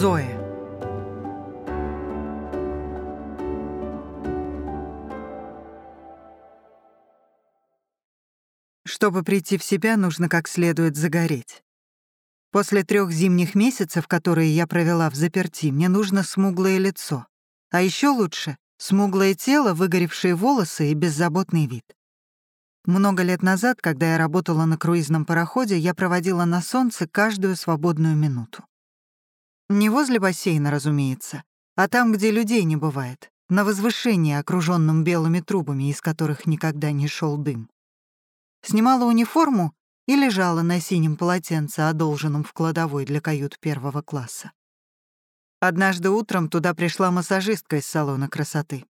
Зоя. Чтобы прийти в себя, нужно как следует загореть. После трех зимних месяцев, которые я провела в заперти, мне нужно смуглое лицо. А еще лучше — смуглое тело, выгоревшие волосы и беззаботный вид. Много лет назад, когда я работала на круизном пароходе, я проводила на солнце каждую свободную минуту. Не возле бассейна, разумеется, а там, где людей не бывает, на возвышении, окруженном белыми трубами, из которых никогда не шел дым. Снимала униформу и лежала на синем полотенце, одолженном в кладовой для кают первого класса. Однажды утром туда пришла массажистка из салона красоты.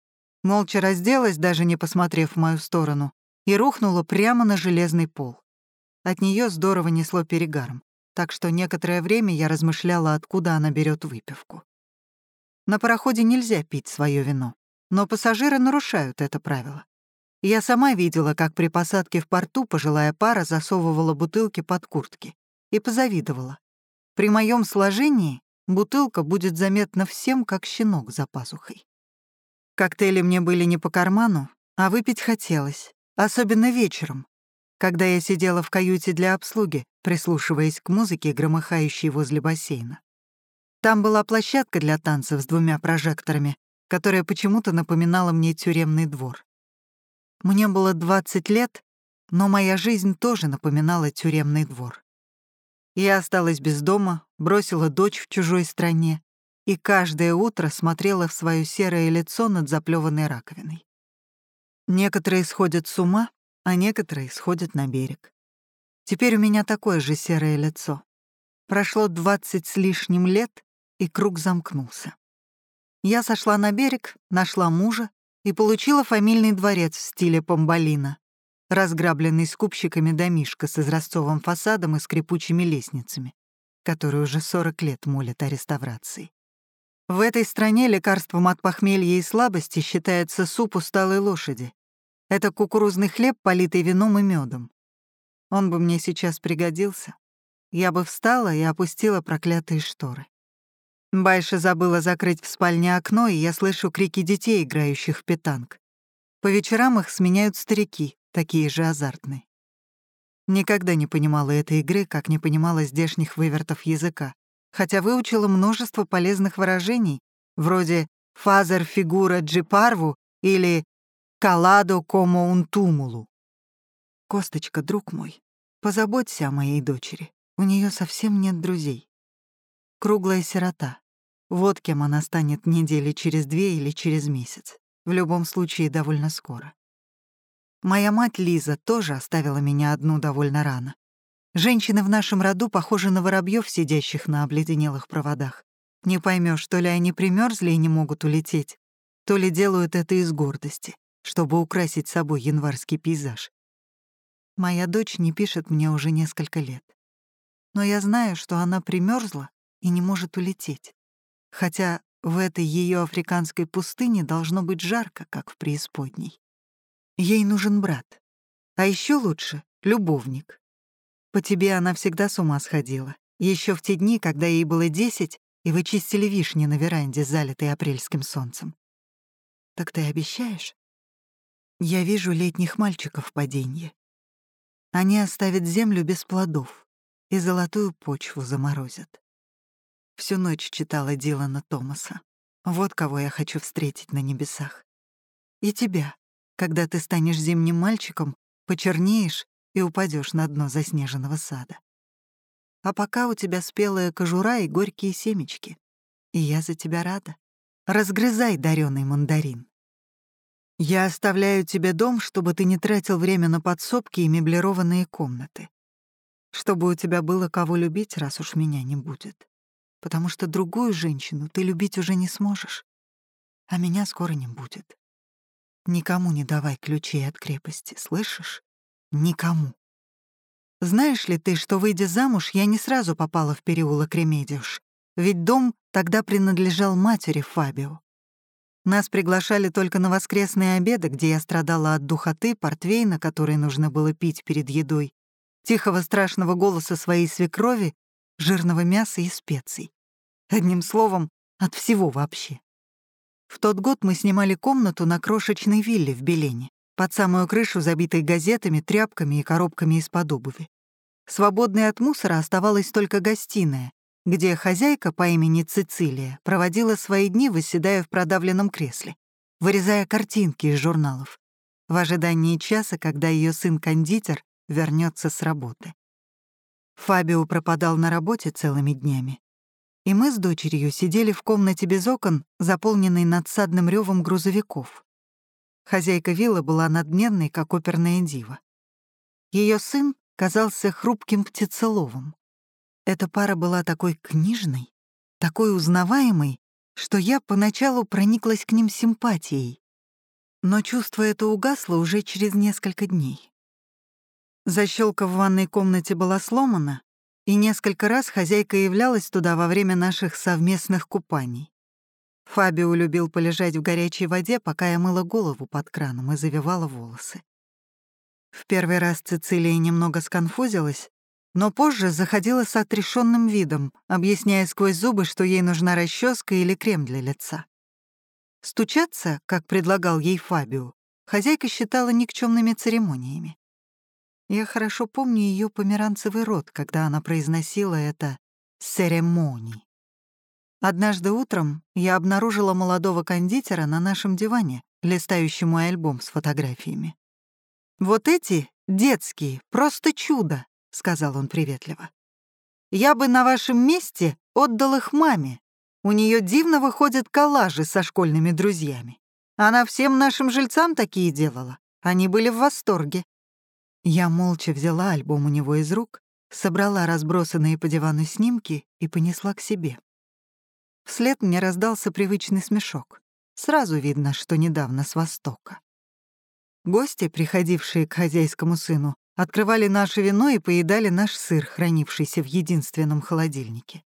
Молча разделась, даже не посмотрев в мою сторону, и рухнула прямо на железный пол. От нее здорово несло перегаром, так что некоторое время я размышляла, откуда она берет выпивку. На пароходе нельзя пить свое вино, но пассажиры нарушают это правило. Я сама видела, как при посадке в порту пожилая пара засовывала бутылки под куртки и позавидовала. При моем сложении бутылка будет заметна всем, как щенок за пазухой. Коктейли мне были не по карману, а выпить хотелось, особенно вечером, когда я сидела в каюте для обслуги, прислушиваясь к музыке, громыхающей возле бассейна. Там была площадка для танцев с двумя прожекторами, которая почему-то напоминала мне тюремный двор. Мне было 20 лет, но моя жизнь тоже напоминала тюремный двор. Я осталась без дома, бросила дочь в чужой стране и каждое утро смотрела в свое серое лицо над заплеванной раковиной. Некоторые сходят с ума, а некоторые сходят на берег. Теперь у меня такое же серое лицо. Прошло двадцать с лишним лет, и круг замкнулся. Я сошла на берег, нашла мужа и получила фамильный дворец в стиле Помбалина, разграбленный скупщиками домишко с изразцовым фасадом и скрипучими лестницами, который уже 40 лет молят о реставрации. В этой стране лекарством от похмелья и слабости считается суп усталой лошади. Это кукурузный хлеб, политый вином и медом. Он бы мне сейчас пригодился. Я бы встала и опустила проклятые шторы. Байша забыла закрыть в спальне окно, и я слышу крики детей, играющих в питанг. По вечерам их сменяют старики, такие же азартные. Никогда не понимала этой игры, как не понимала здешних вывертов языка, хотя выучила множество полезных выражений, вроде «фазер фигура джипарву» или «каладо комо унтумулу». «Косточка, друг мой, позаботься о моей дочери, у нее совсем нет друзей. Круглая сирота, вот кем она станет недели через две или через месяц. В любом случае, довольно скоро. Моя мать Лиза тоже оставила меня одну довольно рано. Женщины в нашем роду похожи на воробьев, сидящих на обледенелых проводах. Не поймешь, то ли они примерзли и не могут улететь, то ли делают это из гордости, чтобы украсить собой январский пейзаж. Моя дочь не пишет мне уже несколько лет. Но я знаю, что она примерзла и не может улететь хотя в этой ее африканской пустыне должно быть жарко, как в преисподней. Ей нужен брат. А еще лучше — любовник. По тебе она всегда с ума сходила. Еще в те дни, когда ей было десять, и вы чистили вишни на веранде, залитой апрельским солнцем. Так ты обещаешь? Я вижу летних мальчиков в паденье. Они оставят землю без плодов и золотую почву заморозят. Всю ночь читала Дилана Томаса. Вот кого я хочу встретить на небесах. И тебя, когда ты станешь зимним мальчиком, почернеешь и упадешь на дно заснеженного сада. А пока у тебя спелая кожура и горькие семечки. И я за тебя рада. Разгрызай дарёный мандарин. Я оставляю тебе дом, чтобы ты не тратил время на подсобки и меблированные комнаты. Чтобы у тебя было кого любить, раз уж меня не будет потому что другую женщину ты любить уже не сможешь, а меня скоро не будет. Никому не давай ключей от крепости, слышишь? Никому. Знаешь ли ты, что, выйдя замуж, я не сразу попала в переулок Ремедиуш, ведь дом тогда принадлежал матери Фабио. Нас приглашали только на воскресные обеды, где я страдала от духоты, портвейна, который нужно было пить перед едой, тихого страшного голоса своей свекрови, жирного мяса и специй. Одним словом, от всего вообще. В тот год мы снимали комнату на крошечной вилле в Белене, под самую крышу, забитой газетами, тряпками и коробками из-под обуви. Свободной от мусора оставалась только гостиная, где хозяйка по имени Цицилия проводила свои дни, выседая в продавленном кресле, вырезая картинки из журналов, в ожидании часа, когда ее сын-кондитер вернется с работы. Фабио пропадал на работе целыми днями, и мы с дочерью сидели в комнате без окон, заполненной надсадным ревом грузовиков. Хозяйка виллы была надменной, как оперная дива. Ее сын казался хрупким птицеловым. Эта пара была такой книжной, такой узнаваемой, что я поначалу прониклась к ним симпатией. Но чувство это угасло уже через несколько дней. Защелка в ванной комнате была сломана, и несколько раз хозяйка являлась туда во время наших совместных купаний. Фабио любил полежать в горячей воде, пока я мыла голову под краном и завивала волосы. В первый раз Цицилия немного сконфузилась, но позже заходила с отрешенным видом, объясняя сквозь зубы, что ей нужна расческа или крем для лица. Стучаться, как предлагал ей Фабио, хозяйка считала никчемными церемониями. Я хорошо помню ее померанцевый рот, когда она произносила это «церемоний». Однажды утром я обнаружила молодого кондитера на нашем диване, листающий мой альбом с фотографиями. «Вот эти, детские, просто чудо», — сказал он приветливо. «Я бы на вашем месте отдал их маме. У нее дивно выходят коллажи со школьными друзьями. Она всем нашим жильцам такие делала. Они были в восторге. Я молча взяла альбом у него из рук, собрала разбросанные по дивану снимки и понесла к себе. Вслед мне раздался привычный смешок. Сразу видно, что недавно с Востока. Гости, приходившие к хозяйскому сыну, открывали наше вино и поедали наш сыр, хранившийся в единственном холодильнике.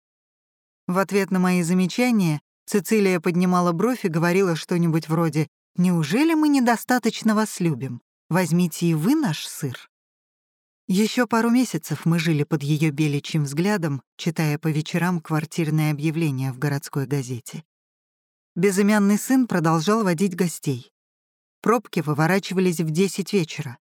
В ответ на мои замечания Цицилия поднимала бровь и говорила что-нибудь вроде «Неужели мы недостаточно вас любим? Возьмите и вы наш сыр». Еще пару месяцев мы жили под ее беличьим взглядом, читая по вечерам квартирные объявления в городской газете. Безымянный сын продолжал водить гостей. Пробки выворачивались в десять вечера.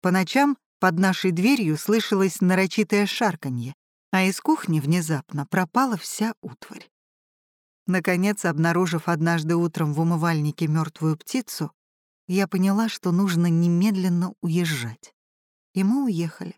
По ночам под нашей дверью слышалось нарочитое шарканье, а из кухни внезапно пропала вся утварь. Наконец, обнаружив однажды утром в умывальнике мертвую птицу, я поняла, что нужно немедленно уезжать. И мы уехали.